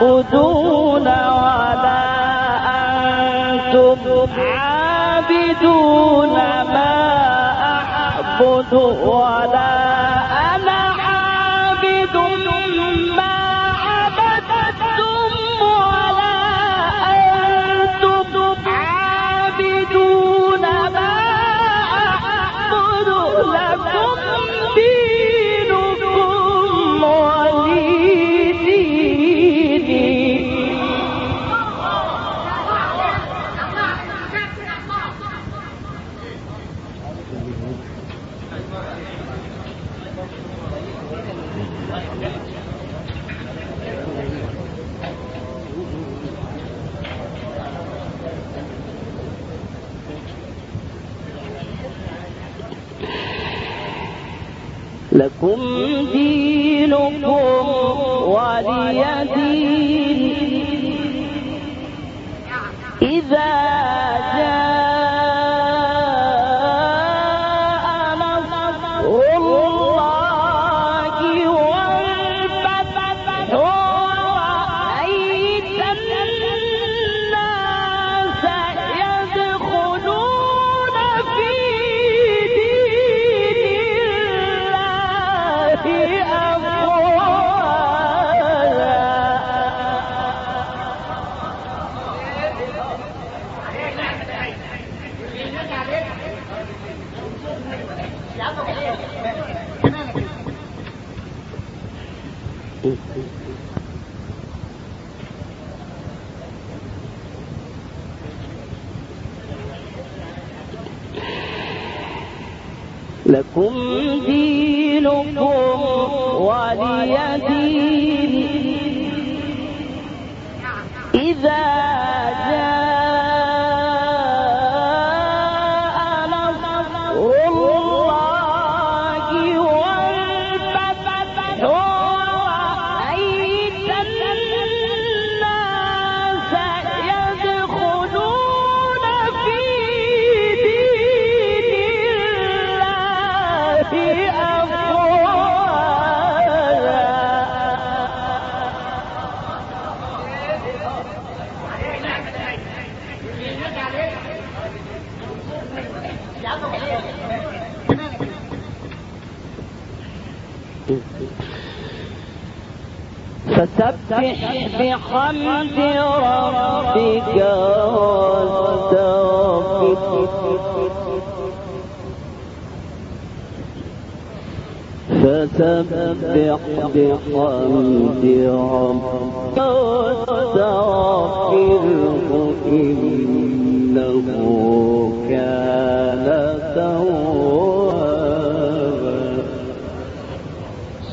تعبدون ولا أنتم عابدون ما أعبد ولا أنا عابد. لكم دينكم ولي دين لكم دينكم ولي دين. فسبح بحمد ربك واستغفره فسبح بحمد ربك واستغفره